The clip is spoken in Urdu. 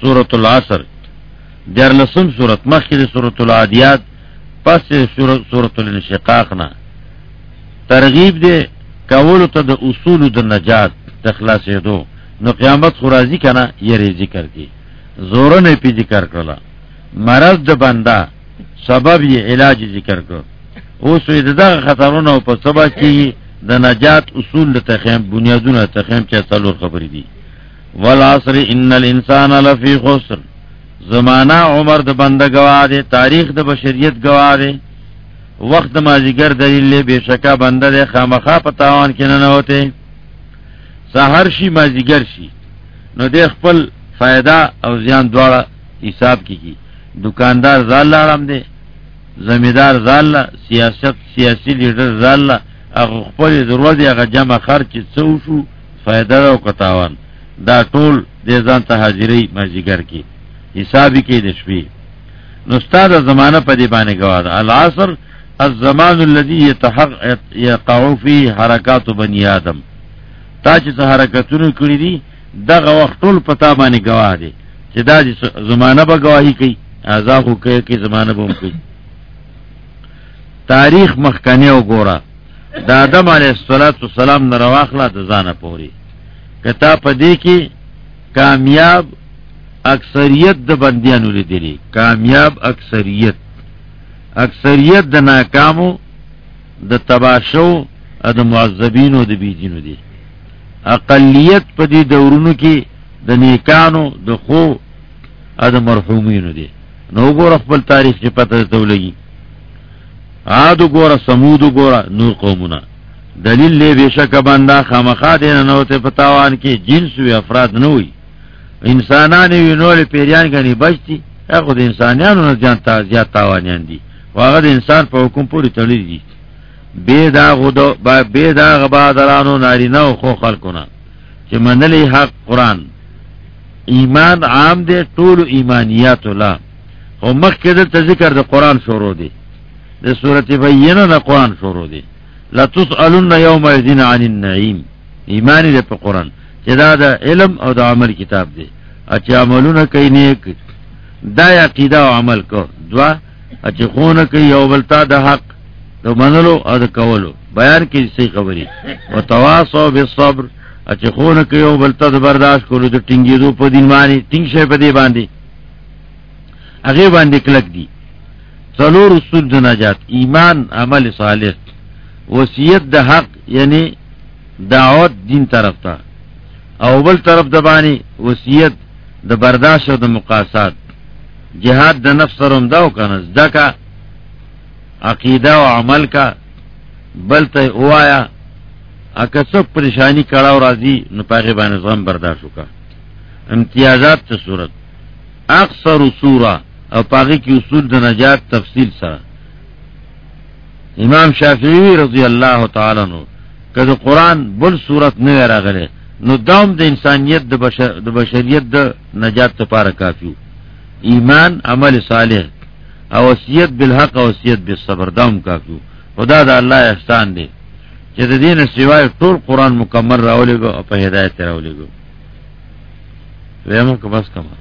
سورت العصر. دیر لسم سورت مخیر سورت العادیات، پس سورت الانشقاق نا. ترغیب دے کولو تا دا اصول دا نجات تخلاص دو نو قیامت خورازی کنا یہ ری ذکر کی زورن پی ذکر کرلا مرض دا بندہ سبب یہ علاج ذکر کر او سوی دا خطرون او پا سبا کی دا نجات اصول دا تخیم بنیادون تخیم چا سلور خبری دی والعصر ان الانسان لفی خسر. زمانہ عمر د بند گوا دے، تاریخ د بشریت گوا دے. وقت مازیگر دلیل لے، بے شکا بند دے، خامخا پتاوان کے نہ ہوتے. سہر شی مازیگر شی. نو دے خپل فائدہ او زیان دوارا حساب کی کی دکاندار زال لارم دے زمیدار زال سیاست، سیاسی لیڈر زال اگو خپل ضرورت اگا جمع خرچ سو شو، فائدہ او کتاوان دا ټول دے ځان ته حاضری مازیگر کی حسابی کی دشوی نستاد زمانہ پدی بانے گوا دا العصر الزمان الذي يقع فيه حركات بني ادم تا چې حرکتونه کړی دي، دغه وخت ټول پتا باندې گواه دي. چې دا زمانہ به گواہی کوي ازاخو کوي کې زمانہ به کوي. تاریخ مخکنه او ګورا د آدم علیه السلام نه رواخله د ځانه پوري کتا پدې کې کامیاب اکثریت د بندیانو لیدلی. کامیاب اکثریت. اکثریت د ناکامو، د تباشو د معذبینو د بیجینو دی. اقلیت په دې دورونو کې د نیکانو، د خو د مرحومینو دی. نو ګور خپل تاریخ چې پته ته عاد ګور سمود ګور نور قومونه. دلیل له بشک بندا خامخا دین نو ته پتاوان کې جنس وی افراد نه وي انسانان وینول پیریان غنی بچتی هغه د انسانانو نه ځان ته زیات تاوانیان دي واغه د انسان په حکم پوری تړلی دي به دا غدو با به دا غبا درانو خو خلقونه چې منلی حق قران ایمان عام دے ټول ایمانیات الله او مخکې د ذکر د قران شروع دي د سورته بینه د قران شروع دي لا تسالون یوم الدین عن النعیم ایمان دې په قران چې دا د علم او د عمل کتاب دی. اچھا عملونه کوي نیک. دا عقیده او عمل کو. دوا اچھا خونه کوي او بلتا د حق، د منلو او د کولو. بیان کې صحیح خبري او تواصو بالصبر. اچھا خونه کوي او بلتا د برداشت کولو، د ټینګېدو په دین باندې. ټینګ شي په دې باندې. هغه باندې کلک دی څلور اصول د نجات. ایمان، عمل صالح. وصیت د حق یعنی دعوت دین طرف ته. او بل طرف دبانی وصیت د برداشت او د مقاصد. جهاد د نفس سرم داو کنه زدکا عقیده او عمل کا بل ته وایا اکه څو پریشانی کړه راځي، نو پاغه باندې ځم برداشت وکا امتیازات ته صورت؟ اکثر سوره، او پاغه کی اصول د نجات تفصیل سره. امام شافعی رضی الله تعالی عنہ کله قران بل صورت نه راغله نو دام د انسانیت د بشر د بشریت د نجات ته پاره کافی ایمان عمل صالح او وصیت بالحق او وصیت بالصبر دام کافی خدا د الله احسان دی چې د دین سیوای ټول قران مکمل راولېګو او په هدایت راولېګو ویمه که بس کما.